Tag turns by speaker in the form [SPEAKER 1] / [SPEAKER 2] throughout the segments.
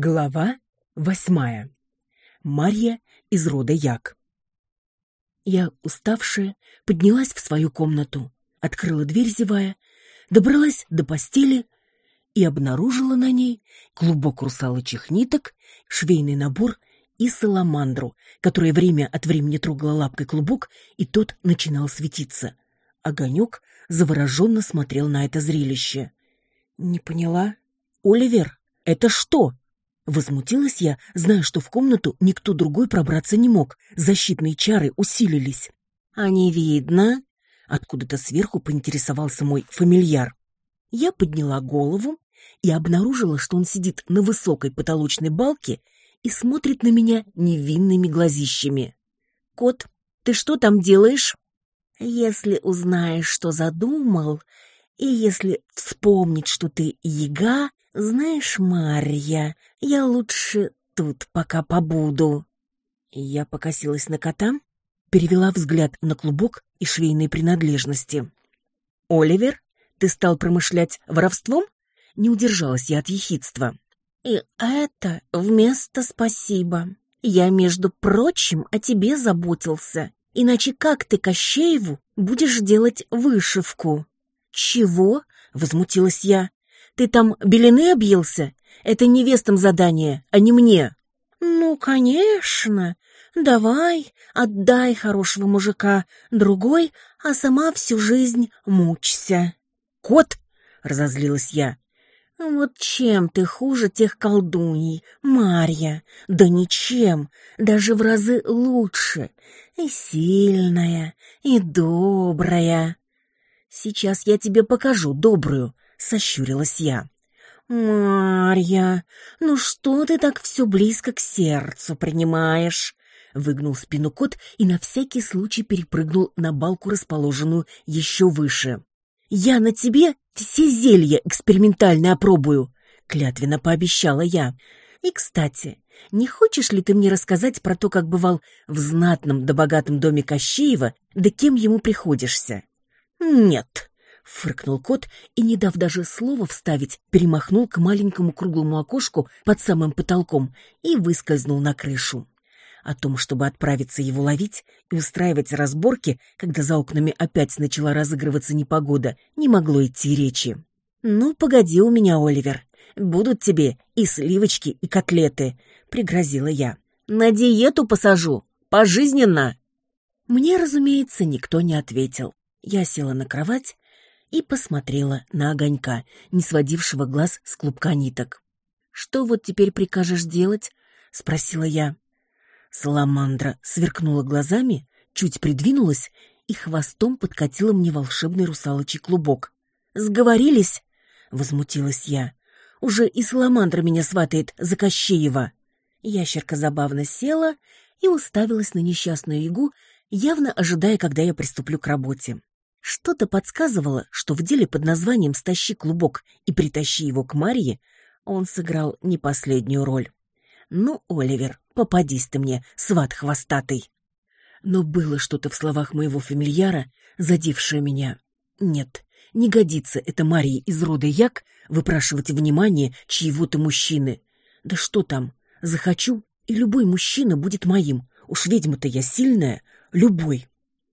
[SPEAKER 1] Глава восьмая. Марья из рода Як. Я, уставшая, поднялась в свою комнату, открыла дверь, зевая, добралась до постели и обнаружила на ней клубок русалочьих ниток, швейный набор и саламандру, которая время от времени трогала лапкой клубок, и тот начинал светиться. Огонек завороженно смотрел на это зрелище. «Не поняла. Оливер, это что?» Возмутилась я, зная, что в комнату никто другой пробраться не мог. Защитные чары усилились. «А не видно?» Откуда-то сверху поинтересовался мой фамильяр. Я подняла голову и обнаружила, что он сидит на высокой потолочной балке и смотрит на меня невинными глазищами. «Кот, ты что там делаешь?» «Если узнаешь, что задумал, и если вспомнить, что ты яга, знаешь, Марья, я лучше тут пока побуду. Я покосилась на кота, перевела взгляд на клубок и швейные принадлежности. Оливер, ты стал промышлять воровством? Не удержалась я от ехидства. И это вместо спасибо. Я, между прочим, о тебе заботился. Иначе как ты Кощееву будешь делать вышивку? Чего? Возмутилась я. Ты там белины объелся? Это невестам задание, а не мне. Ну, конечно. Давай, отдай хорошего мужика другой, а сама всю жизнь мучься. Кот, разозлилась я. Вот чем ты хуже тех колдуней, Марья? Да ничем, даже в разы лучше. И сильная, и добрая. Сейчас я тебе покажу добрую, сощурилась я. «Марья, ну что ты так все близко к сердцу принимаешь?» Выгнул спину кот и на всякий случай перепрыгнул на балку, расположенную еще выше. «Я на тебе все зелья экспериментально опробую», — клятвенно пообещала я. «И, кстати, не хочешь ли ты мне рассказать про то, как бывал в знатном да богатом доме Кощеева, да кем ему приходишься?» «Нет», Фыркнул кот и, не дав даже слова вставить, перемахнул к маленькому круглому окошку под самым потолком и выскользнул на крышу. О том, чтобы отправиться его ловить и устраивать разборки, когда за окнами опять начала разыгрываться непогода, не могло идти речи. «Ну, погоди у меня, Оливер. Будут тебе и сливочки, и котлеты», — пригрозила я. «На диету посажу. Пожизненно». Мне, разумеется, никто не ответил. Я села на кровать и посмотрела на огонька, не сводившего глаз с клубка ниток. «Что вот теперь прикажешь делать?» — спросила я. Саламандра сверкнула глазами, чуть придвинулась и хвостом подкатила мне волшебный русалочий клубок. «Сговорились?» — возмутилась я. «Уже и Саламандра меня сватает за Кощеева». Ящерка забавно села и уставилась на несчастную ягу, явно ожидая, когда я приступлю к работе. Что-то подсказывало, что в деле под названием «Стащи клубок и притащи его к Марье» он сыграл не последнюю роль. «Ну, Оливер, попадись ты мне, сват хвостатый!» Но было что-то в словах моего фамильяра, задевшее меня. Нет, не годится это Марии из рода Як выпрашивать внимание чьего-то мужчины. Да что там, захочу, и любой мужчина будет моим. Уж ведьма-то я сильная, любой.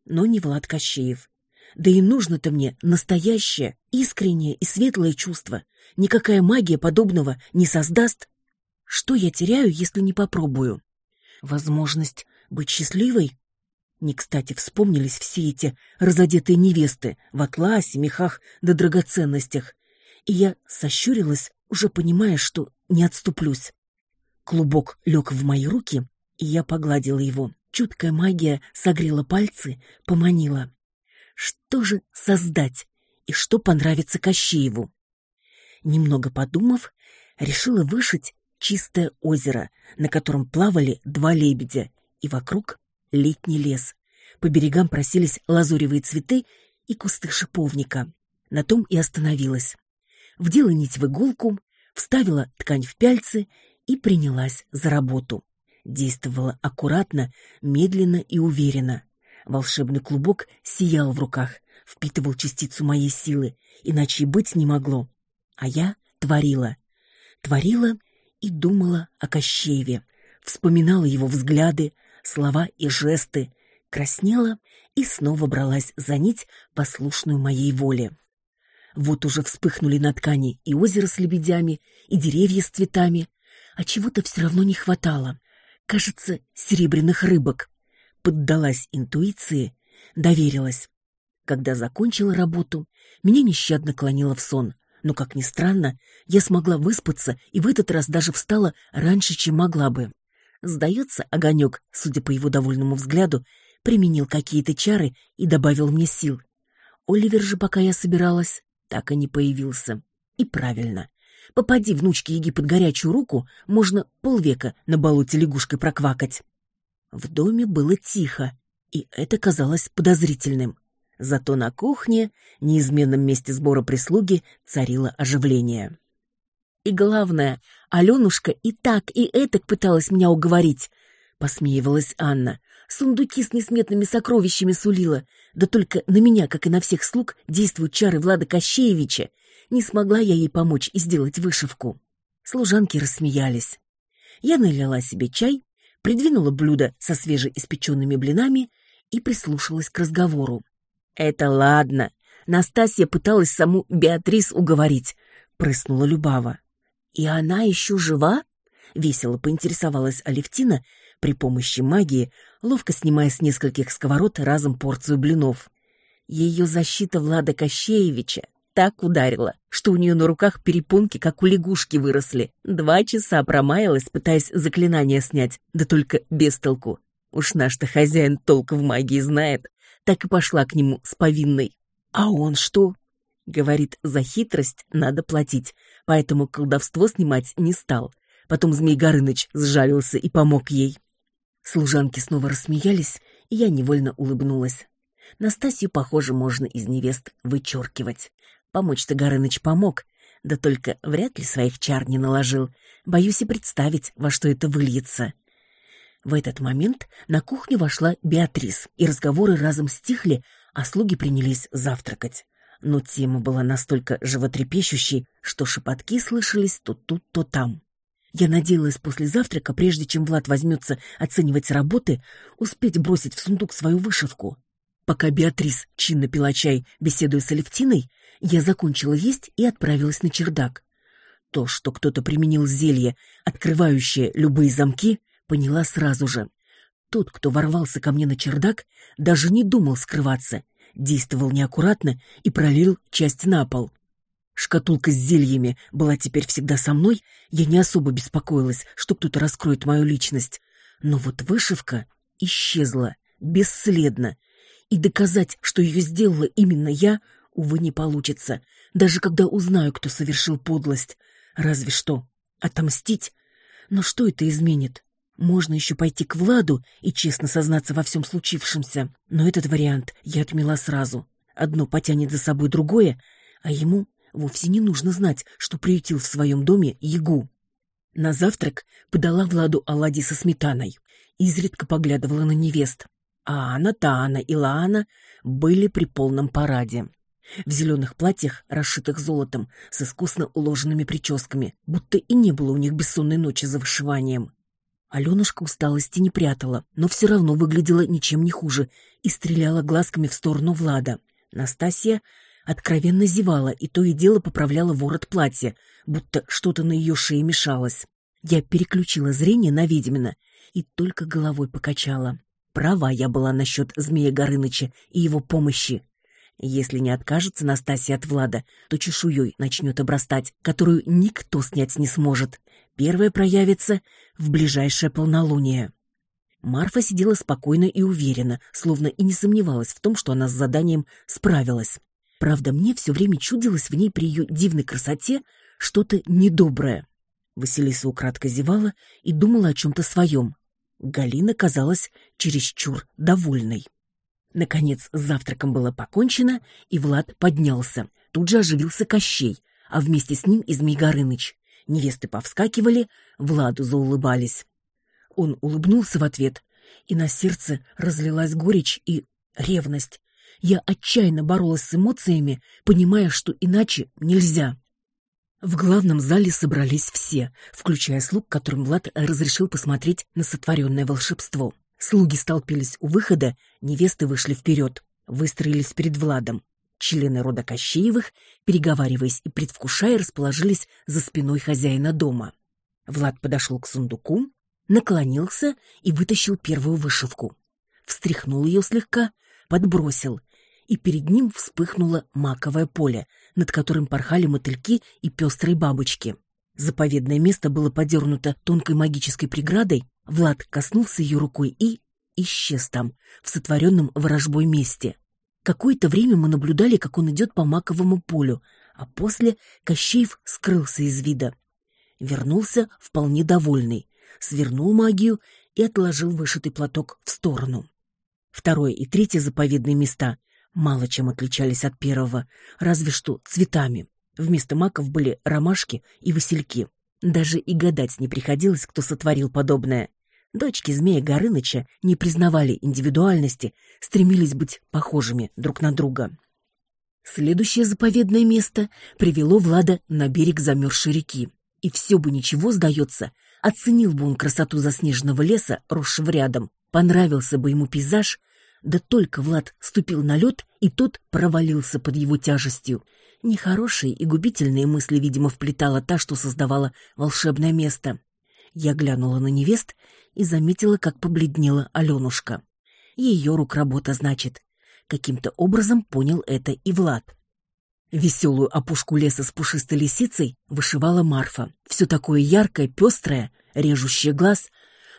[SPEAKER 1] Но не Влад Кощеев. Да и нужно-то мне настоящее, искреннее и светлое чувство. Никакая магия подобного не создаст. Что я теряю, если не попробую? Возможность быть счастливой? Не кстати вспомнились все эти разодетые невесты в атласе, мехах да драгоценностях. И я сощурилась, уже понимая, что не отступлюсь. Клубок лег в мои руки, и я погладила его. Чуткая магия согрела пальцы, поманила. Что же создать и что понравится Кощееву? Немного подумав, решила вышить чистое озеро, на котором плавали два лебедя, и вокруг летний лес. По берегам просились лазуревые цветы и кусты шиповника. На том и остановилась. Вдела нить в иголку, вставила ткань в пяльцы и принялась за работу. Действовала аккуратно, медленно и уверенно. Волшебный клубок сиял в руках, впитывал частицу моей силы, иначе и быть не могло. А я творила. Творила и думала о Кощееве, вспоминала его взгляды, слова и жесты, краснела и снова бралась за нить, послушную моей воле. Вот уже вспыхнули на ткани и озеро с лебедями, и деревья с цветами, а чего-то все равно не хватало. Кажется, серебряных рыбок. Поддалась интуиции, доверилась. Когда закончила работу, меня нещадно клонило в сон, но, как ни странно, я смогла выспаться и в этот раз даже встала раньше, чем могла бы. Сдается, огонек, судя по его довольному взгляду, применил какие-то чары и добавил мне сил. Оливер же, пока я собиралась, так и не появился. И правильно. Попади внучке Еги под горячую руку, можно полвека на болоте лягушкой проквакать. В доме было тихо, и это казалось подозрительным. Зато на кухне, неизменном месте сбора прислуги, царило оживление. И главное, Аленушка и так, и этак пыталась меня уговорить. Посмеивалась Анна. Сундуки с несметными сокровищами сулила. Да только на меня, как и на всех слуг, действуют чары Влада Кощеевича. Не смогла я ей помочь и сделать вышивку. Служанки рассмеялись. Я налила себе чай, придвинула блюдо со свежеиспеченными блинами и прислушалась к разговору. «Это ладно. Настасья пыталась саму Беатрис уговорить», — прыснула Любава. «И она еще жива?» — весело поинтересовалась Алевтина, при помощи магии, ловко снимая с нескольких сковород разом порцию блинов. Ее защита Влада Кощеевича так ударила, что у нее на руках перепонки, как у лягушки, выросли. Два часа промаялась, пытаясь заклинание снять, да только без толку. Уж наш-то хозяин толк в магии знает так и пошла к нему с повинной. А он что? Говорит, за хитрость надо платить, поэтому колдовство снимать не стал. Потом Змей Горыныч сжалился и помог ей. Служанки снова рассмеялись, и я невольно улыбнулась. Настасью, похоже, можно из невест вычеркивать. Помочь-то Горыныч помог, да только вряд ли своих чар не наложил. Боюсь и представить, во что это выльется. В этот момент на кухню вошла Беатрис, и разговоры разом стихли, а слуги принялись завтракать. Но тема была настолько животрепещущей, что шепотки слышались то тут, то там. Я надеялась после завтрака, прежде чем Влад возьмется оценивать работы, успеть бросить в сундук свою вышивку. Пока Беатрис чинно пила чай, беседуя с Алевтиной, я закончила есть и отправилась на чердак. То, что кто-то применил зелье, открывающее любые замки, поняла сразу же. Тот, кто ворвался ко мне на чердак, даже не думал скрываться, действовал неаккуратно и пролил часть на пол. Шкатулка с зельями была теперь всегда со мной, я не особо беспокоилась, что кто-то раскроет мою личность. Но вот вышивка исчезла, бесследно, и доказать, что ее сделала именно я, увы, не получится, даже когда узнаю, кто совершил подлость. Разве что отомстить. Но что это изменит? Можно еще пойти к Владу и честно сознаться во всем случившемся, но этот вариант я отмела сразу. Одно потянет за собой другое, а ему вовсе не нужно знать, что приютил в своем доме Ягу. На завтрак подала Владу оладьи со сметаной, изредка поглядывала на невест. А Анна, Таана и Лаана были при полном параде. В зеленых платьях, расшитых золотом, с искусно уложенными прическами, будто и не было у них бессонной ночи за вышиванием. Аленушка усталости не прятала, но все равно выглядела ничем не хуже и стреляла глазками в сторону Влада. Настасья откровенно зевала и то и дело поправляла ворот платья, будто что-то на ее шее мешалось. Я переключила зрение на ведьмина и только головой покачала. Права я была насчет Змея Горыныча и его помощи. Если не откажется Настасья от Влада, то чешуей начнет обрастать, которую никто снять не сможет. Первое проявится в ближайшее полнолуние. Марфа сидела спокойно и уверенно, словно и не сомневалась в том, что она с заданием справилась. Правда, мне все время чудилось в ней при ее дивной красоте что-то недоброе. Василиса украдко зевала и думала о чем-то своем. Галина казалась чересчур довольной. Наконец, с завтраком было покончено, и Влад поднялся. Тут же оживился Кощей, а вместе с ним и Змей Горыныч. Невесты повскакивали, Владу заулыбались. Он улыбнулся в ответ, и на сердце разлилась горечь и ревность. Я отчаянно боролась с эмоциями, понимая, что иначе нельзя. В главном зале собрались все, включая слуг, которым Влад разрешил посмотреть на сотворенное волшебство. Слуги столпились у выхода, невесты вышли вперед, выстроились перед Владом. Члены рода Кощеевых, переговариваясь и предвкушая, расположились за спиной хозяина дома. Влад подошел к сундуку, наклонился и вытащил первую вышивку. Встряхнул ее слегка, подбросил, и перед ним вспыхнуло маковое поле, над которым порхали мотыльки и пестрые бабочки. Заповедное место было подернуто тонкой магической преградой, Влад коснулся ее рукой и исчез там, в сотворенном ворожбой месте. Какое-то время мы наблюдали, как он идет по маковому полю, а после Кощеев скрылся из вида. Вернулся вполне довольный, свернул магию и отложил вышитый платок в сторону. Второе и третье заповедные места мало чем отличались от первого, разве что цветами. Вместо маков были ромашки и васильки. Даже и гадать не приходилось, кто сотворил подобное. Дочки змея Горыныча не признавали индивидуальности, стремились быть похожими друг на друга. Следующее заповедное место привело Влада на берег замерзшей реки. И все бы ничего, сдается, оценил бы он красоту заснеженного леса, росшего рядом, понравился бы ему пейзаж, да только Влад ступил на лед, и тот провалился под его тяжестью. Нехорошие и губительные мысли, видимо, вплетала та, что создавала волшебное место. Я глянула на невест и заметила, как побледнела Аленушка. Ее рук работа, значит. Каким-то образом понял это и Влад. Веселую опушку леса с пушистой лисицей вышивала Марфа. Все такое яркое, пестрое, режущее глаз,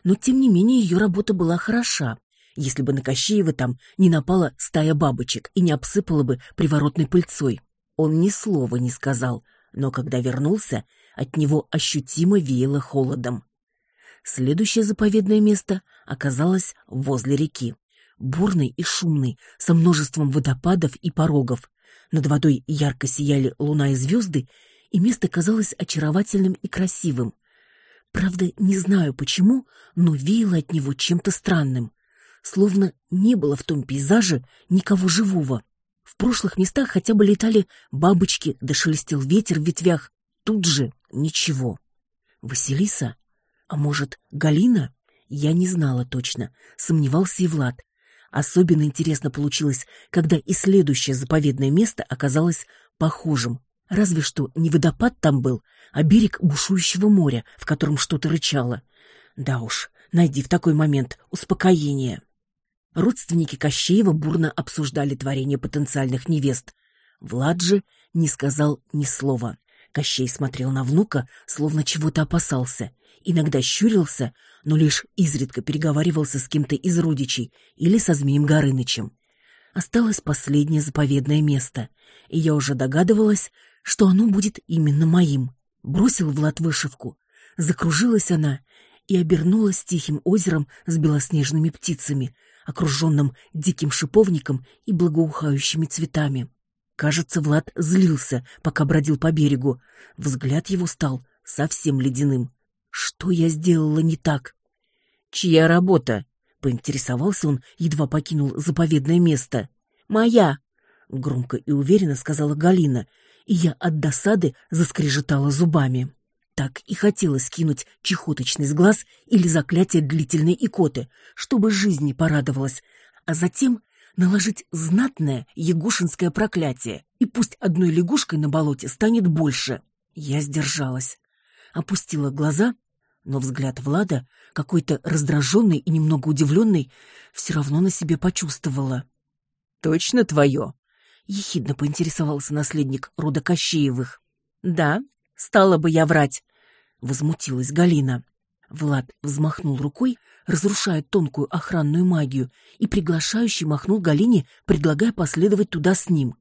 [SPEAKER 1] но тем не менее ее работа была хороша если бы на Кощеева там не напала стая бабочек и не обсыпала бы приворотной пыльцой. Он ни слова не сказал, но когда вернулся, от него ощутимо веяло холодом. Следующее заповедное место оказалось возле реки. Бурный и шумный, со множеством водопадов и порогов. Над водой ярко сияли луна и звезды, и место казалось очаровательным и красивым. Правда, не знаю почему, но веяло от него чем-то странным словно не было в том пейзаже никого живого. В прошлых местах хотя бы летали бабочки, да шелестел ветер в ветвях. Тут же ничего. Василиса? А может, Галина? Я не знала точно, сомневался и Влад. Особенно интересно получилось, когда и следующее заповедное место оказалось похожим. Разве что не водопад там был, а берег бушующего моря, в котором что-то рычало. Да уж, найди в такой момент успокоение. Родственники Кощеева бурно обсуждали творение потенциальных невест. Влад же не сказал ни слова. Кощей смотрел на внука, словно чего-то опасался. Иногда щурился, но лишь изредка переговаривался с кем-то из родичей или со Змеем Горынычем. Осталось последнее заповедное место, и я уже догадывалась, что оно будет именно моим. Бросил Влад вышивку. Закружилась она и обернулась тихим озером с белоснежными птицами, окруженным диким шиповником и благоухающими цветами. Кажется, Влад злился, пока бродил по берегу. Взгляд его стал совсем ледяным. Что я сделала не так? Чья работа? Поинтересовался он, едва покинул заповедное место. Моя, громко и уверенно сказала Галина, и я от досады заскрежетала зубами. Так и хотелось кинуть чехоточный с глаз или заклятие длительной икоты, чтобы жизнь не порадовалась, а затем наложить знатное ягушинское проклятие, и пусть одной лягушкой на болоте станет больше. Я сдержалась. Опустила глаза, но взгляд Влада, какой-то раздраженный и немного удивленный, все равно на себе почувствовала. «Точно твое?» — ехидно поинтересовался наследник рода Кощеевых. «Да, стала бы я врать», возмутилась Галина. Влад взмахнул рукой, разрушая тонкую охранную магию, и приглашающий махнул Галине, предлагая последовать туда с ним.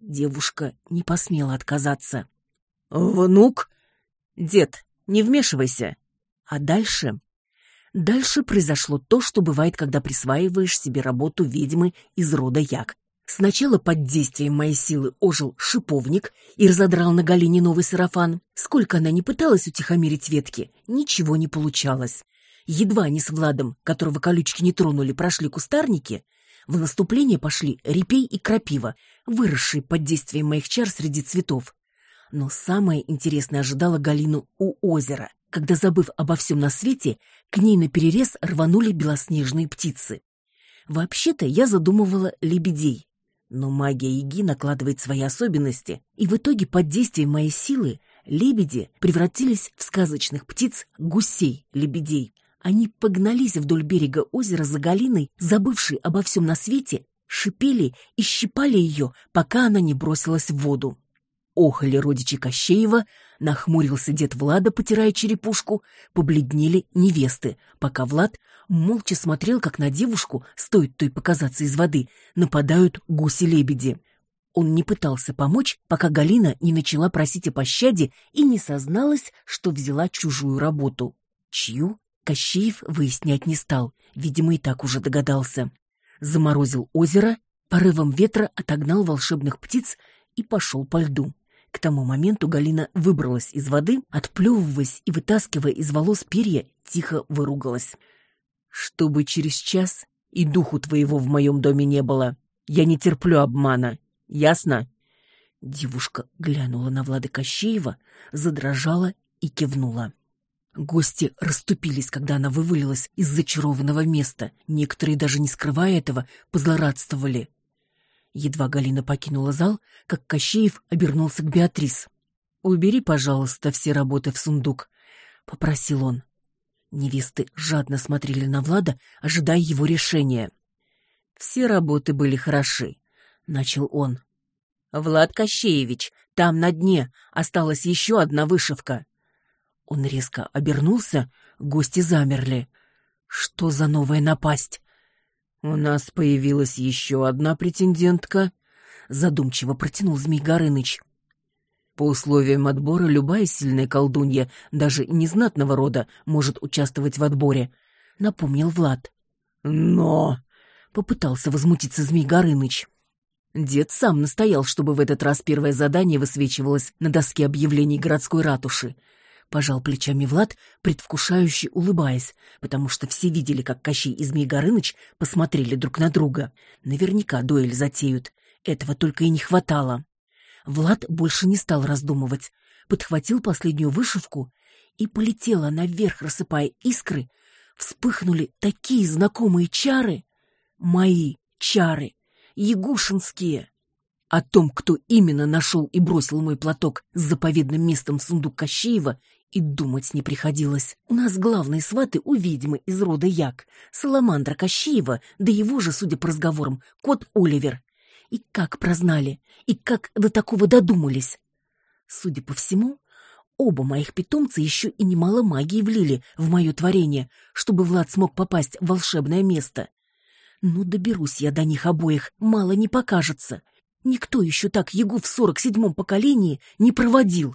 [SPEAKER 1] Девушка не посмела отказаться. «Внук? Дед, не вмешивайся!» А дальше... Дальше произошло то, что бывает, когда присваиваешь себе работу ведьмы из рода Як. Сначала под действием моей силы ожил шиповник и разодрал на Галине новый сарафан. Сколько она не пыталась утихомирить ветки, ничего не получалось. Едва они с Владом, которого колючки не тронули, прошли кустарники, в наступление пошли репей и крапива, выросшие под действием моих чар среди цветов. Но самое интересное ожидало Галину у озера, когда, забыв обо всем на свете, к ней на перерез рванули белоснежные птицы. Вообще-то я задумывала лебедей. Но магия Яги накладывает свои особенности, и в итоге под действием моей силы лебеди превратились в сказочных птиц гусей-лебедей. Они погнались вдоль берега озера за Галиной, забывшей обо всем на свете, шипели и щипали ее, пока она не бросилась в воду. Охали родичи Кощеева, нахмурился дед Влада, потирая черепушку, побледнели невесты, пока Влад молча смотрел, как на девушку, стоит той показаться из воды, нападают гуси-лебеди. Он не пытался помочь, пока Галина не начала просить о пощаде и не созналась, что взяла чужую работу. Чью? Кощеев выяснять не стал, видимо, и так уже догадался. Заморозил озеро, порывом ветра отогнал волшебных птиц и пошел по льду. К тому моменту Галина выбралась из воды, отплевываясь и вытаскивая из волос перья, тихо выругалась. «Чтобы через час и духу твоего в моем доме не было. Я не терплю обмана. Ясно?» Девушка глянула на Влада Кощеева, задрожала и кивнула. Гости расступились, когда она вывалилась из зачарованного места. Некоторые, даже не скрывая этого, позлорадствовали. Едва Галина покинула зал, как Кощеев обернулся к Беатрис. «Убери, пожалуйста, все работы в сундук», — попросил он. Невесты жадно смотрели на Влада, ожидая его решения. «Все работы были хороши», — начал он. «Влад Кощеевич, там на дне осталась еще одна вышивка». Он резко обернулся, гости замерли. «Что за новая напасть?» «У нас появилась еще одна претендентка», — задумчиво протянул Змей Горыныч. «По условиям отбора любая сильная колдунья, даже незнатного рода, может участвовать в отборе», — напомнил Влад. «Но...» — попытался возмутиться Змей Горыныч. Дед сам настоял, чтобы в этот раз первое задание высвечивалось на доске объявлений городской ратуши — Пожал плечами Влад, предвкушающе улыбаясь, потому что все видели, как Кощей и Змей Горыныч посмотрели друг на друга. Наверняка дуэль затеют. Этого только и не хватало. Влад больше не стал раздумывать. Подхватил последнюю вышивку, и полетела наверх, рассыпая искры. Вспыхнули такие знакомые чары. Мои чары. Ягушинские. О том, кто именно нашел и бросил мой платок с заповедным местом в сундук Кощеева, и думать не приходилось. У нас главные сваты у ведьмы из рода Як, Саламандра Кощеева, да его же, судя по разговорам, кот Оливер. И как прознали, и как до такого додумались. Судя по всему, оба моих питомца еще и немало магии влили в мое творение, чтобы Влад смог попасть в волшебное место. Ну, доберусь я до них обоих, мало не покажется. Никто еще так Ягу в сорок седьмом поколении не проводил.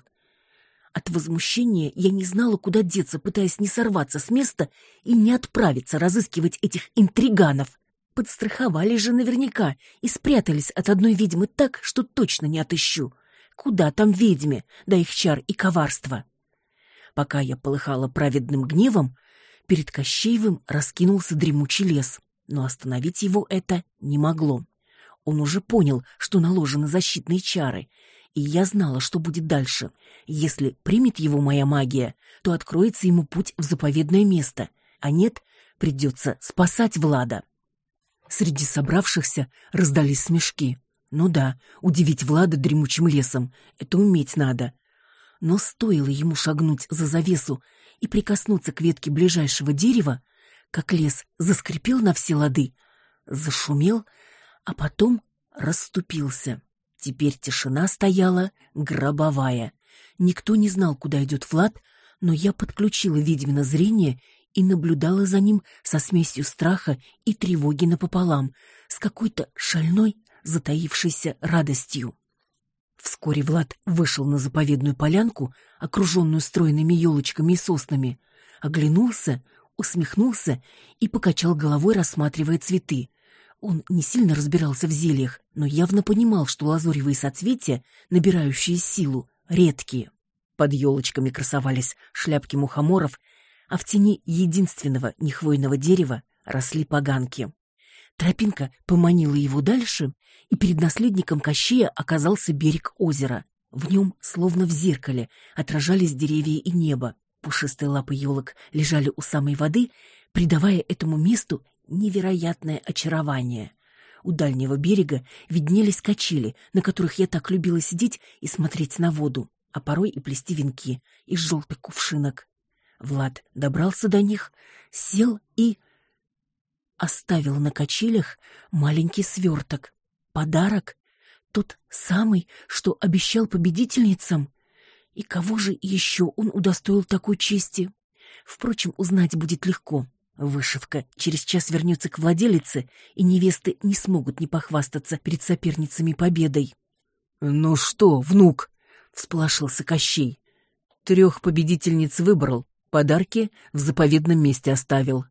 [SPEAKER 1] От возмущения я не знала, куда деться, пытаясь не сорваться с места и не отправиться разыскивать этих интриганов. Подстраховали же наверняка и спрятались от одной ведьмы так, что точно не отыщу. Куда там ведьме, да их чар и коварства? Пока я полыхала праведным гневом, перед Кощеевым раскинулся дремучий лес, но остановить его это не могло. Он уже понял, что наложены защитные чары, и я знала, что будет дальше. Если примет его моя магия, то откроется ему путь в заповедное место, а нет, придется спасать Влада. Среди собравшихся раздались смешки. Ну да, удивить Влада дремучим лесом — это уметь надо. Но стоило ему шагнуть за завесу и прикоснуться к ветке ближайшего дерева, как лес заскрипел на все лады, зашумел, а потом расступился. Теперь тишина стояла гробовая. Никто не знал, куда идет Влад, но я подключила ведьмино зрение и наблюдала за ним со смесью страха и тревоги напополам, с какой-то шальной, затаившейся радостью. Вскоре Влад вышел на заповедную полянку, окруженную стройными елочками и соснами, оглянулся, усмехнулся и покачал головой, рассматривая цветы. Он не сильно разбирался в зельях, но явно понимал, что лазуревые соцветия, набирающие силу, редкие. Под елочками красовались шляпки мухоморов, а в тени единственного нехвойного дерева росли поганки. Тропинка поманила его дальше, и перед наследником Кощея оказался берег озера. В нем, словно в зеркале, отражались деревья и небо. Пушистые лапы елок лежали у самой воды, придавая этому месту невероятное очарование. У дальнего берега виднелись качели, на которых я так любила сидеть и смотреть на воду, а порой и плести венки из желтых кувшинок. Влад добрался до них, сел и... оставил на качелях маленький сверток. Подарок? Тот самый, что обещал победительницам? И кого же еще он удостоил такой чести? Впрочем, узнать будет легко. Вышивка через час вернется к владелице, и невесты не смогут не похвастаться перед соперницами победой. «Ну что, внук?» — всполошился Кощей. Трех победительниц выбрал, подарки в заповедном месте оставил.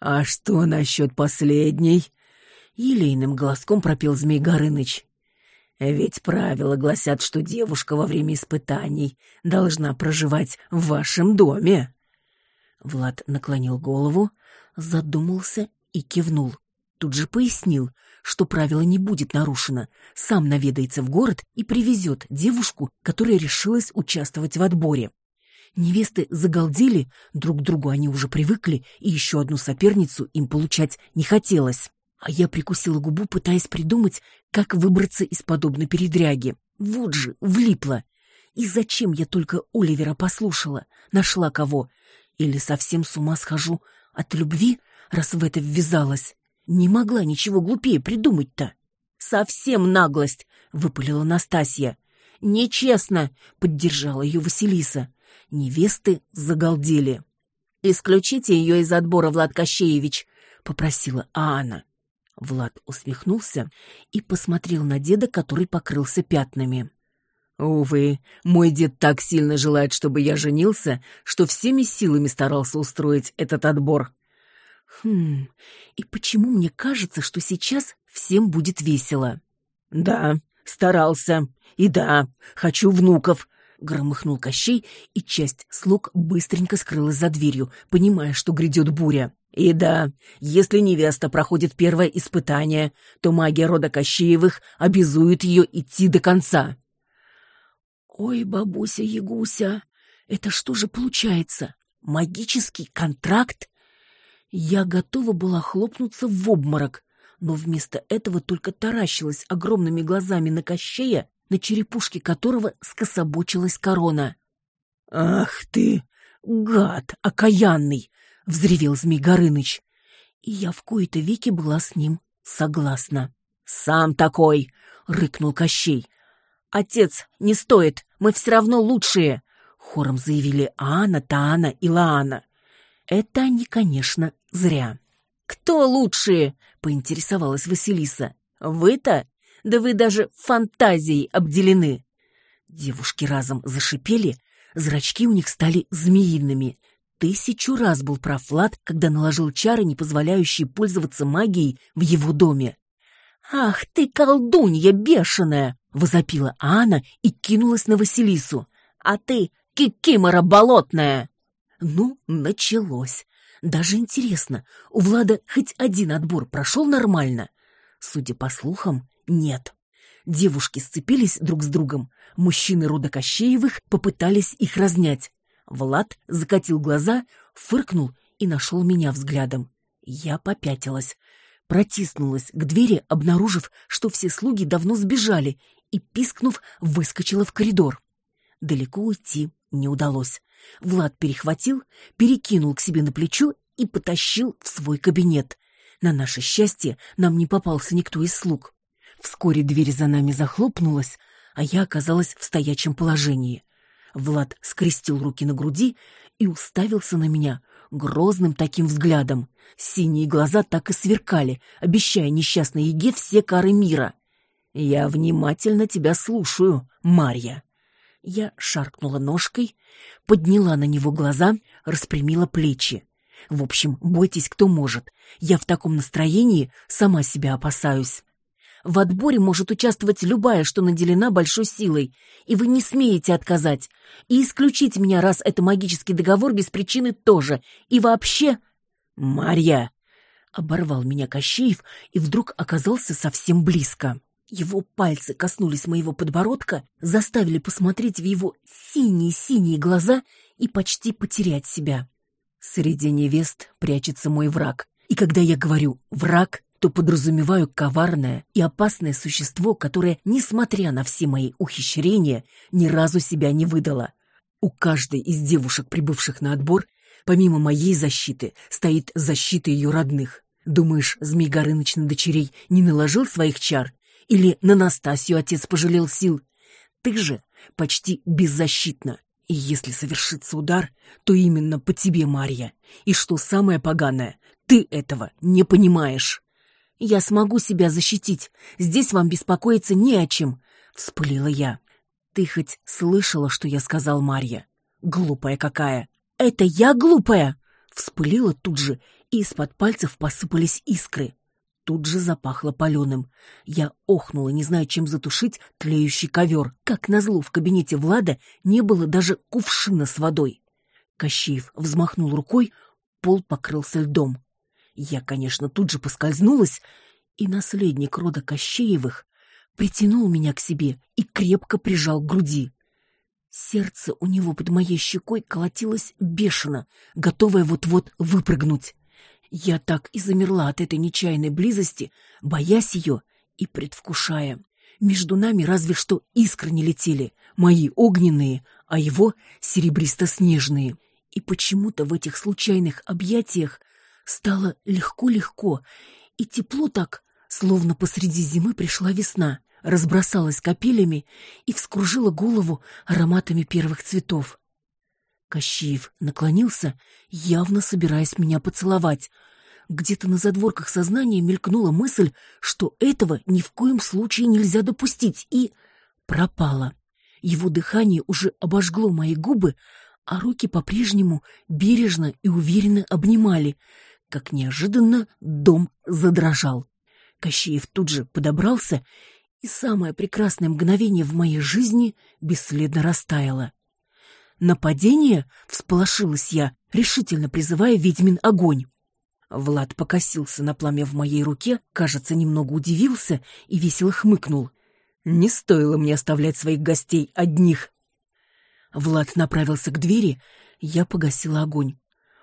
[SPEAKER 1] «А что насчет последней?» Елейным голоском пропел Змей Горыныч. «Ведь правила гласят, что девушка во время испытаний должна проживать в вашем доме». Влад наклонил голову, задумался и кивнул. Тут же пояснил, что правило не будет нарушено. Сам наведается в город и привезет девушку, которая решилась участвовать в отборе. Невесты загалдели, друг к другу они уже привыкли, и еще одну соперницу им получать не хотелось. А я прикусила губу, пытаясь придумать, как выбраться из подобной передряги. Вот же, влипла. И зачем я только Оливера послушала? Нашла кого? Или совсем с ума схожу от любви, раз в это ввязалась? Не могла ничего глупее придумать-то. Совсем наглость, выпалила Настасья. Нечестно, поддержала ее Василиса. Невесты загалдели. «Исключите ее из отбора, Влад Кощеевич», — попросила Анна. Влад усмехнулся и посмотрел на деда, который покрылся пятнами. Увы, мой дед так сильно желает, чтобы я женился, что всеми силами старался устроить этот отбор. Хм, и почему мне кажется, что сейчас всем будет весело? Да, старался. И да, хочу внуков. Громыхнул Кощей, и часть слуг быстренько скрылась за дверью, понимая, что грядет буря. И да, если невеста проходит первое испытание, то магия рода Кощеевых обязует ее идти до конца. Ой, бабуся Ягуся, это что же получается? Магический контракт? Я готова была хлопнуться в обморок, но вместо этого только таращилась огромными глазами на Кощея, на черепушке которого скособочилась корона. «Ах ты, гад окаянный!» — взревел Змей Горыныч. И я в кои-то веки была с ним согласна. «Сам такой!» — рыкнул Кощей. «Отец, не стоит, мы все равно лучшие!» Хором заявили Анна, Таана и Лаана. Это они, конечно, зря. «Кто лучшие?» — поинтересовалась Василиса. «Вы-то? Да вы даже фантазией обделены!» Девушки разом зашипели, зрачки у них стали змеиными. Тысячу раз был прав Влад, когда наложил чары, не позволяющие пользоваться магией в его доме. «Ах ты, колдунья бешеная!» — возопила Анна и кинулась на Василису. «А ты, кикимора болотная!» Ну, началось. Даже интересно, у Влада хоть один отбор прошел нормально? Судя по слухам, нет. Девушки сцепились друг с другом. Мужчины рода Кощеевых попытались их разнять. Влад закатил глаза, фыркнул и нашел меня взглядом. Я попятилась протиснулась к двери, обнаружив, что все слуги давно сбежали, и, пискнув, выскочила в коридор. Далеко уйти не удалось. Влад перехватил, перекинул к себе на плечо и потащил в свой кабинет. На наше счастье нам не попался никто из слуг. Вскоре дверь за нами захлопнулась, а я оказалась в стоячем положении. Влад скрестил руки на груди и уставился на меня грозным таким взглядом. Синие глаза так и сверкали, обещая несчастной Еге все кары мира. «Я внимательно тебя слушаю, Марья». Я шаркнула ножкой, подняла на него глаза, распрямила плечи. В общем, бойтесь, кто может. Я в таком настроении сама себя опасаюсь. В отборе может участвовать любая, что наделена большой силой, и вы не смеете отказать. И исключить меня, раз это магический договор, без причины тоже. И вообще... Марья! Оборвал меня Кощеев и вдруг оказался совсем близко. Его пальцы коснулись моего подбородка, заставили посмотреть в его синие-синие глаза и почти потерять себя. Среди невест прячется мой враг. И когда я говорю «враг», то подразумеваю коварное и опасное существо, которое, несмотря на все мои ухищрения, ни разу себя не выдало. У каждой из девушек, прибывших на отбор, помимо моей защиты, стоит защита ее родных. Думаешь, Змей Горыныч на дочерей не наложил своих чар? Или на Настасью отец пожалел сил? Ты же почти беззащитна. И если совершится удар, то именно по тебе, Марья. И что самое поганое, ты этого не понимаешь. Я смогу себя защитить. Здесь вам беспокоиться не о чем, вспылила я. Ты хоть слышала, что я сказал Марья? Глупая какая. Это я глупая, вспылила тут же, и из-под пальцев посыпались искры. Тут же запахло паленым. Я охнула, не зная, чем затушить тлеющий ковер. Как назло, в кабинете Влада не было даже кувшина с водой. Кощеев взмахнул рукой, пол покрылся льдом. Я, конечно, тут же поскользнулась, и наследник рода Кощеевых притянул меня к себе и крепко прижал к груди. Сердце у него под моей щекой колотилось бешено, готовое вот-вот выпрыгнуть. Я так и замерла от этой нечаянной близости, боясь ее и предвкушая. Между нами разве что искры не летели, мои огненные, а его серебристо-снежные. И почему-то в этих случайных объятиях стало легко-легко, и тепло так, словно посреди зимы пришла весна, разбросалась капелями и вскружила голову ароматами первых цветов. Кощеев наклонился, явно собираясь меня поцеловать. Где-то на задворках сознания мелькнула мысль, что этого ни в коем случае нельзя допустить, и пропала. Его дыхание уже обожгло мои губы, а руки по-прежнему бережно и уверенно обнимали. Как неожиданно дом задрожал. Кощеев тут же подобрался, и самое прекрасное мгновение в моей жизни бесследно растаяло. «Нападение?» — всполошилась я, решительно призывая ведьмин огонь. Влад покосился на пламя в моей руке, кажется, немного удивился и весело хмыкнул. «Не стоило мне оставлять своих гостей одних». Влад направился к двери, я погасила огонь.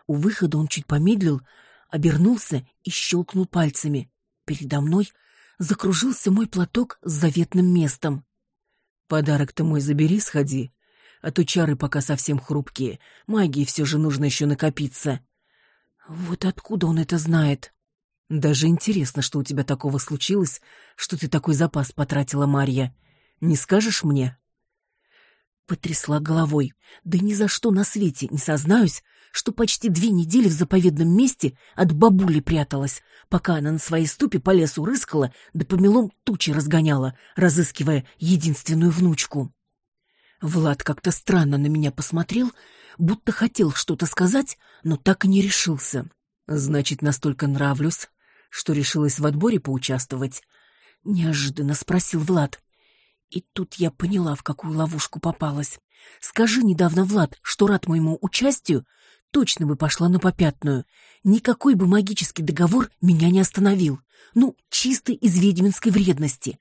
[SPEAKER 1] У выхода он чуть помедлил, обернулся и щелкнул пальцами. Передо мной закружился мой платок с заветным местом. «Подарок-то мой забери, сходи а то чары пока совсем хрупкие. Магии все же нужно еще накопиться. Вот откуда он это знает? Даже интересно, что у тебя такого случилось, что ты такой запас потратила, Марья. Не скажешь мне? Потрясла головой. Да ни за что на свете не сознаюсь, что почти две недели в заповедном месте от бабули пряталась, пока она на своей ступе по лесу рыскала да помелом тучи разгоняла, разыскивая единственную внучку. Влад как-то странно на меня посмотрел, будто хотел что-то сказать, но так и не решился. Значит, настолько нравлюсь, что решилась в отборе поучаствовать. Неожиданно спросил Влад. И тут я поняла, в какую ловушку попалась. Скажи недавно, Влад, что рад моему участию, точно бы пошла на попятную. Никакой бы магический договор меня не остановил. Ну, чисто из ведьминской вредности.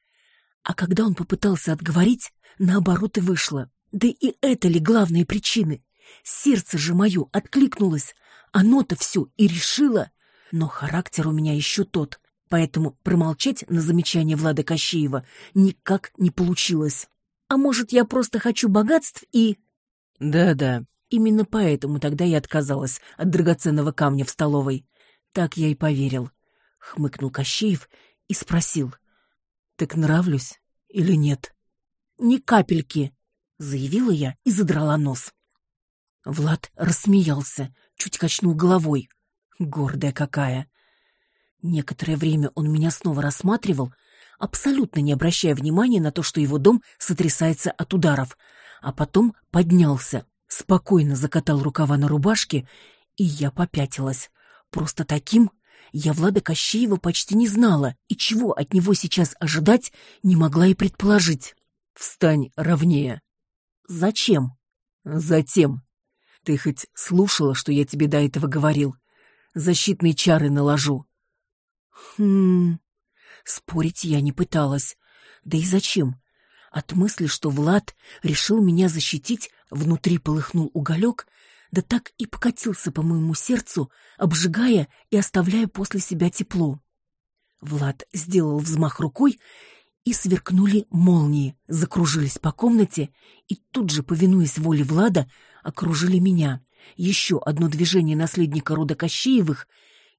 [SPEAKER 1] А когда он попытался отговорить, наоборот и вышло. Да и это ли главные причины? Сердце же мое откликнулось. Оно-то все и решило. Но характер у меня еще тот. Поэтому промолчать на замечание Влада Кощеева никак не получилось. А может, я просто хочу богатств и... Да-да, именно поэтому тогда я отказалась от драгоценного камня в столовой. Так я и поверил. Хмыкнул Кощеев и спросил. Так нравлюсь или нет? Ни капельки, заявила я и задрала нос. Влад рассмеялся, чуть качнул головой. Гордая какая. Некоторое время он меня снова рассматривал, абсолютно не обращая внимания на то, что его дом сотрясается от ударов, а потом поднялся, спокойно закатал рукава на рубашке, и я попятилась. Просто таким я Влада Кощеева почти не знала, и чего от него сейчас ожидать не могла и предположить. «Встань ровнее», Зачем? Затем. Ты хоть слушала, что я тебе до этого говорил? Защитные чары наложу. Хм. Спорить я не пыталась. Да и зачем? От мысли, что Влад решил меня защитить, внутри полыхнул уголек, да так и покатился по моему сердцу, обжигая и оставляя после себя тепло. Влад сделал взмах рукой, и сверкнули молнии, закружились по комнате и тут же, повинуясь воле Влада, окружили меня. Еще одно движение наследника рода Кощеевых,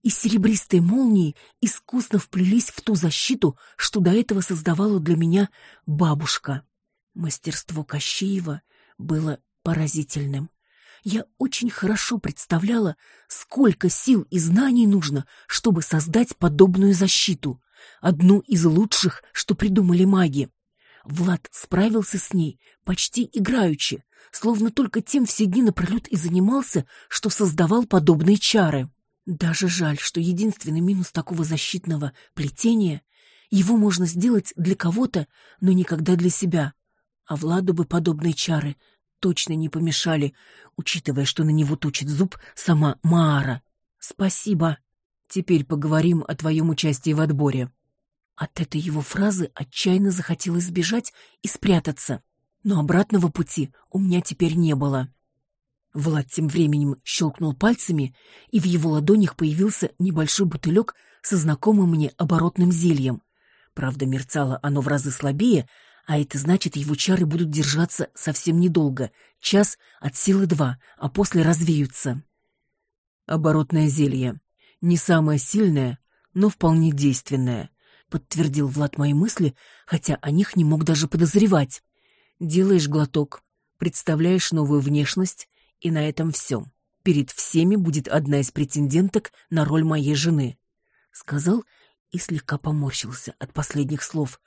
[SPEAKER 1] и серебристые молнии искусно вплелись в ту защиту, что до этого создавала для меня бабушка. Мастерство Кощеева было поразительным. Я очень хорошо представляла, сколько сил и знаний нужно, чтобы создать подобную защиту, одну из лучших, что придумали маги. Влад справился с ней почти играючи, словно только тем все дни напролет и занимался, что создавал подобные чары. Даже жаль, что единственный минус такого защитного плетения — его можно сделать для кого-то, но никогда для себя. А Владу бы подобные чары точно не помешали, учитывая, что на него точит зуб сама Маара. Спасибо. Теперь поговорим о твоем участии в отборе. От этой его фразы отчаянно захотелось сбежать и спрятаться. Но обратного пути у меня теперь не было. Влад тем временем щелкнул пальцами, и в его ладонях появился небольшой бутылек со знакомым мне оборотным зельем. Правда, мерцало оно в разы слабее, а это значит, его чары будут держаться совсем недолго, час от силы два, а после развеются. Оборотное зелье. Не самое сильное, но вполне действенное, подтвердил Влад мои мысли, хотя о них не мог даже подозревать. Делаешь глоток, представляешь новую внешность, и на этом все. Перед всеми будет одна из претенденток на роль моей жены. Сказал и слегка поморщился от последних слов.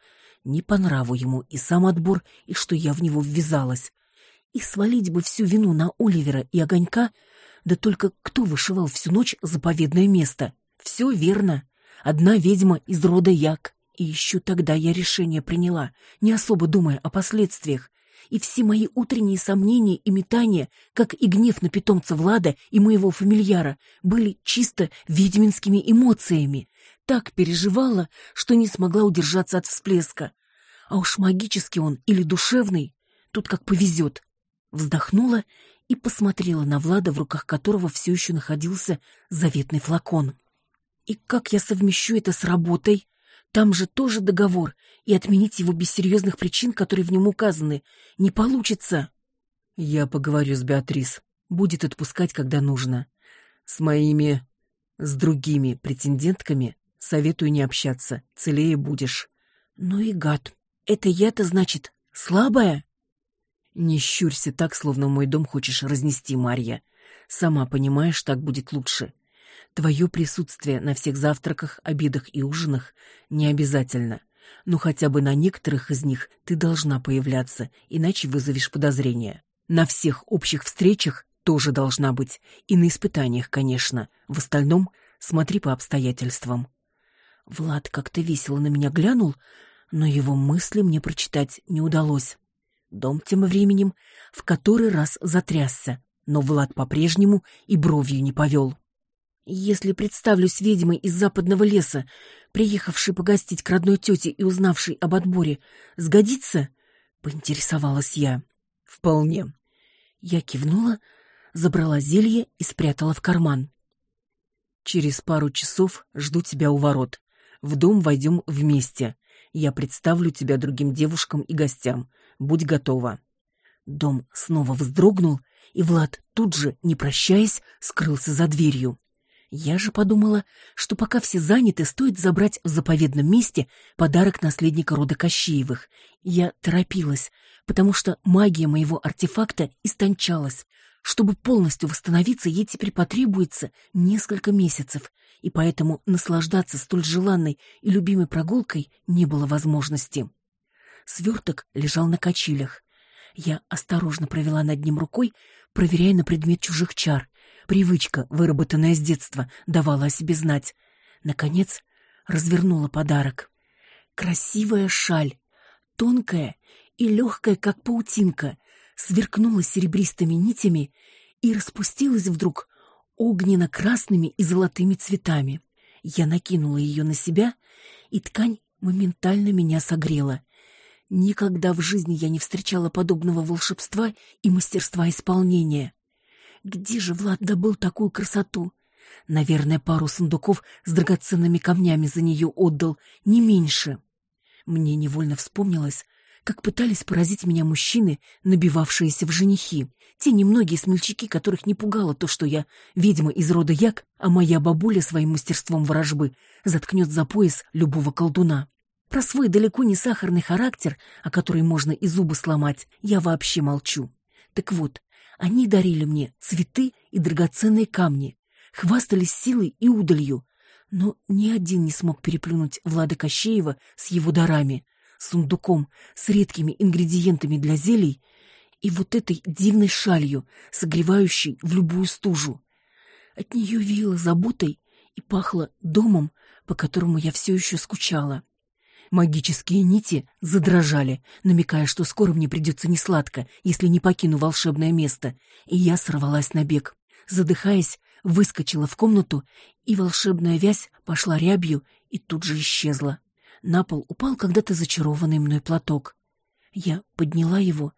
[SPEAKER 1] Не по нраву ему и сам отбор, и что я в него ввязалась. И свалить бы всю вину на Оливера и Огонька, да только кто вышивал всю ночь заповедное место? Все верно. Одна ведьма из рода Як. И еще тогда я решение приняла, не особо думая о последствиях и все мои утренние сомнения и метания, как и гнев на питомца Влада и моего фамильяра, были чисто ведьминскими эмоциями. Так переживала, что не смогла удержаться от всплеска. А уж магический он или душевный, тут как повезет. Вздохнула и посмотрела на Влада, в руках которого все еще находился заветный флакон. И как я совмещу это с работой? Там же тоже договор, и отменить его без серьезных причин, которые в нем указаны, не получится. Я поговорю с Беатрис. Будет отпускать, когда нужно. С моими... с другими претендентками советую не общаться. Целее будешь. Ну и гад. Это я-то, значит, слабая? Не щурься так, словно мой дом хочешь разнести, Марья. Сама понимаешь, так будет лучше. Твое присутствие на всех завтраках, обедах и ужинах не обязательно. Но хотя бы на некоторых из них ты должна появляться, иначе вызовешь подозрения. На всех общих встречах тоже должна быть. И на испытаниях, конечно. В остальном смотри по обстоятельствам. Влад как-то весело на меня глянул, но его мысли мне прочитать не удалось. Дом тем временем в который раз затрясся, но Влад по-прежнему и бровью не повел. Если представлюсь ведьмой из западного леса, приехавшей погостить к родной тете и узнавшей об отборе, сгодится? Поинтересовалась я. Вполне. Я кивнула, забрала зелье и спрятала в карман. Через пару часов жду тебя у ворот. В дом войдем вместе. Я представлю тебя другим девушкам и гостям. Будь готова. Дом снова вздрогнул, и Влад тут же, не прощаясь, скрылся за дверью. Я же подумала, что пока все заняты, стоит забрать в заповедном месте подарок наследника рода Кощеевых. Я торопилась, потому что магия моего артефакта истончалась. Чтобы полностью восстановиться, ей теперь потребуется несколько месяцев, и поэтому наслаждаться столь желанной и любимой прогулкой не было возможности. Сверток лежал на качелях. Я осторожно провела над ним рукой, проверяя на предмет чужих чар, Привычка, выработанная с детства, давала о себе знать. Наконец, развернула подарок. Красивая шаль, тонкая и легкая, как паутинка, сверкнула серебристыми нитями и распустилась вдруг огненно-красными и золотыми цветами. Я накинула ее на себя, и ткань моментально меня согрела. Никогда в жизни я не встречала подобного волшебства и мастерства исполнения. Где же Влад добыл такую красоту? Наверное, пару сундуков с драгоценными камнями за нее отдал, не меньше. Мне невольно вспомнилось, как пытались поразить меня мужчины, набивавшиеся в женихи. Те немногие смельчаки, которых не пугало то, что я ведьма из рода Як, а моя бабуля своим мастерством ворожбы заткнет за пояс любого колдуна. Про свой далеко не сахарный характер, о который можно и зубы сломать, я вообще молчу. Так вот, они дарили мне цветы и драгоценные камни, хвастались силой и удалью, но ни один не смог переплюнуть Влада Кощеева с его дарами, сундуком с редкими ингредиентами для зелий и вот этой дивной шалью, согревающей в любую стужу. От нее веяло заботой и пахло домом, по которому я все еще скучала. Магические нити задрожали, намекая, что скоро мне придется несладко, если не покину волшебное место, и я сорвалась на бег. Задыхаясь, выскочила в комнату, и волшебная вязь пошла рябью и тут же исчезла. На пол упал когда-то зачарованный мной платок. Я подняла его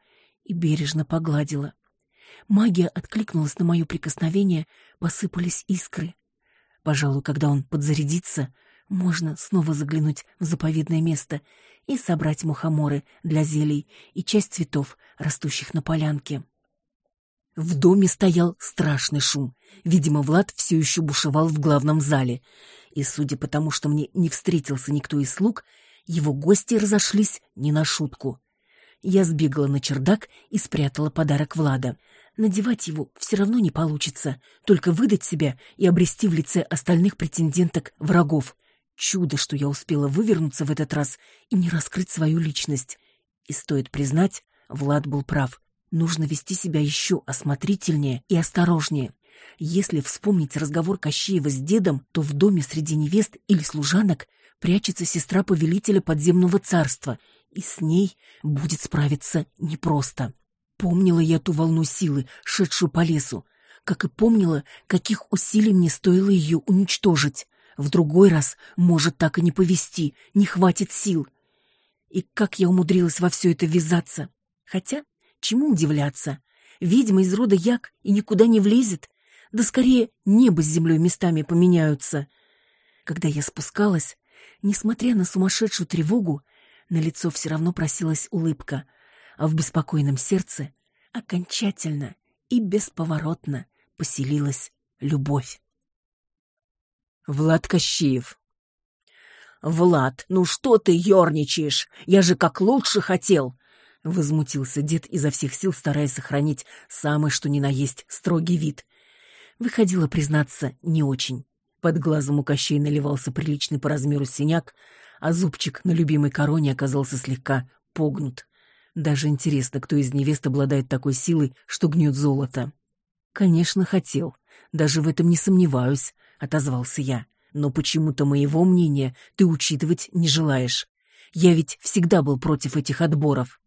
[SPEAKER 1] и бережно погладила. Магия откликнулась на мое прикосновение, посыпались искры. Пожалуй, когда он подзарядится, можно снова заглянуть в заповедное место и собрать мухоморы для зелий и часть цветов, растущих на полянке. В доме стоял страшный шум. Видимо, Влад все еще бушевал в главном зале. И, судя по тому, что мне не встретился никто из слуг, его гости разошлись не на шутку. Я сбегала на чердак и спрятала подарок Влада. Надевать его все равно не получится, только выдать себя и обрести в лице остальных претенденток врагов. Чудо, что я успела вывернуться в этот раз и не раскрыть свою личность. И стоит признать, Влад был прав. Нужно вести себя еще осмотрительнее и осторожнее. Если вспомнить разговор Кощеева с дедом, то в доме среди невест или служанок прячется сестра повелителя подземного царства, и с ней будет справиться непросто. Помнила я ту волну силы, шедшую по лесу, как и помнила, каких усилий мне стоило ее уничтожить. В другой раз может так и не повести, не хватит сил. И как я умудрилась во все это ввязаться. Хотя Чему удивляться? Ведьма из рода Як и никуда не влезет. Да скорее небо с землей местами поменяются. Когда я спускалась, несмотря на сумасшедшую тревогу, на лицо все равно просилась улыбка, а в беспокойном сердце окончательно и бесповоротно поселилась любовь. Влад Кощеев «Влад, ну что ты ерничаешь? Я же как лучше хотел!» — возмутился дед изо всех сил, стараясь сохранить самый что ни на есть строгий вид. Выходило, признаться, не очень. Под глазом у Кощей наливался приличный по размеру синяк, а зубчик на любимой короне оказался слегка погнут. Даже интересно, кто из невест обладает такой силой, что гнет золото. «Конечно, хотел. Даже в этом не сомневаюсь», — отозвался я. «Но почему-то моего мнения ты учитывать не желаешь. Я ведь всегда был против этих отборов».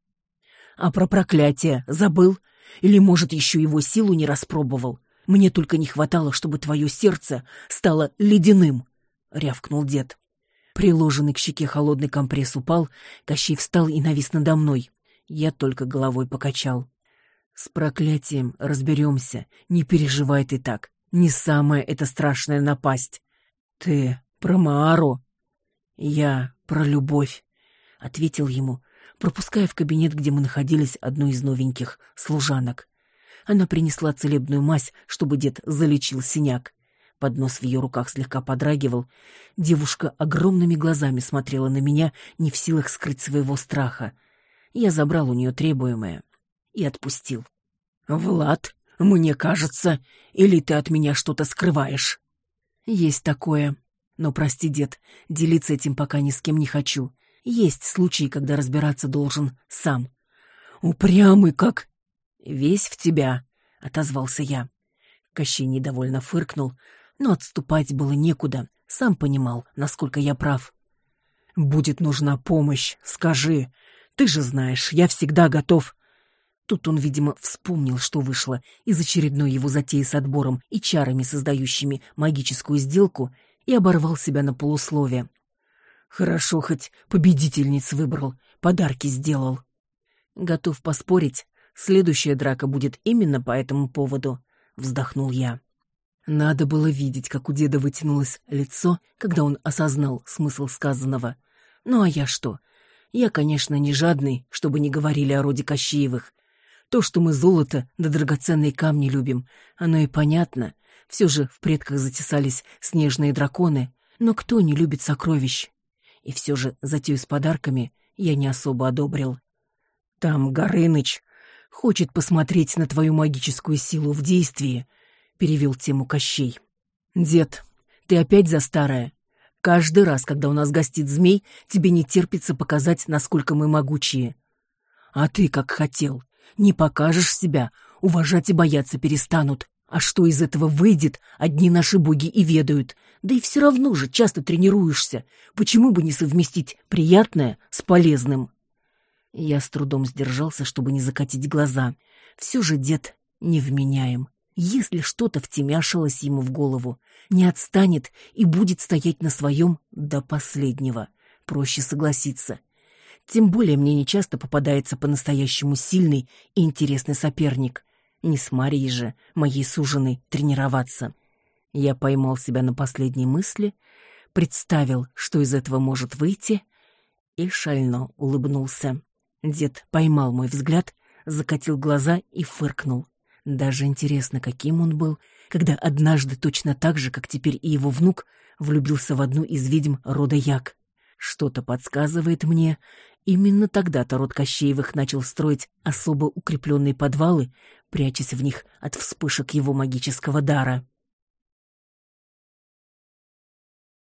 [SPEAKER 1] А про проклятие забыл? Или, может, еще его силу не распробовал? Мне только не хватало, чтобы твое сердце стало ледяным, — рявкнул дед. Приложенный к щеке холодный компресс упал, Кощей встал и навис надо мной. Я только головой покачал. С проклятием разберемся, не переживай ты так. Не самая это страшная напасть. Ты про Маару? Я про любовь, — ответил ему, пропуская в кабинет, где мы находились, одну из новеньких служанок. Она принесла целебную мазь, чтобы дед залечил синяк. Поднос в ее руках слегка подрагивал. Девушка огромными глазами смотрела на меня, не в силах скрыть своего страха. Я забрал у нее требуемое и отпустил. «Влад, мне кажется, или ты от меня что-то скрываешь?» «Есть такое. Но, прости, дед, делиться этим пока ни с кем не хочу. Есть случаи, когда разбираться должен сам. «Упрямый как...» «Весь в тебя», — отозвался я. Кощей недовольно фыркнул, но отступать было некуда, сам понимал, насколько я прав. «Будет нужна помощь, скажи. Ты же знаешь, я всегда готов...» Тут он, видимо, вспомнил, что вышло из очередной его затеи с отбором и чарами, создающими магическую сделку, и оборвал себя на полусловие. Хорошо, хоть победительниц выбрал, подарки сделал. Готов поспорить, следующая драка будет именно по этому поводу, вздохнул я. Надо было видеть, как у деда вытянулось лицо, когда он осознал смысл сказанного. Ну а я что? Я, конечно, не жадный, чтобы не говорили о роде Кощеевых. То, что мы золото да драгоценные камни любим, оно и понятно. Все же в предках затесались снежные драконы. Но кто не любит сокровищ? И все же затею с подарками я не особо одобрил. Там Горыныч хочет посмотреть на твою магическую силу в действии, перевел тему Кощей. Дед, ты опять за старое. Каждый раз, когда у нас гостит змей, тебе не терпится показать, насколько мы могучие. А ты как хотел. Не покажешь себя, уважать и бояться перестанут. А что из этого выйдет, одни наши боги и ведают. Да и все равно же часто тренируешься. Почему бы не совместить приятное с полезным? Я с трудом сдержался, чтобы не закатить глаза. Все же дед невменяем. Если что-то втемяшилось ему в голову, не отстанет и будет стоять на своем до последнего. Проще согласиться. Тем более мне нечасто попадается по-настоящему сильный и интересный соперник — не с Марией же, моей суженой, тренироваться. Я поймал себя на последней мысли, представил, что из этого может выйти, и шально улыбнулся. Дед поймал мой взгляд, закатил глаза и фыркнул. Даже интересно, каким он был, когда однажды точно так же, как теперь и его внук, влюбился в одну из ведьм рода Як. Что-то подсказывает мне, именно тогда-то род Кощеевых начал строить особо укрепленные подвалы, прячась в них от вспышек его магического дара.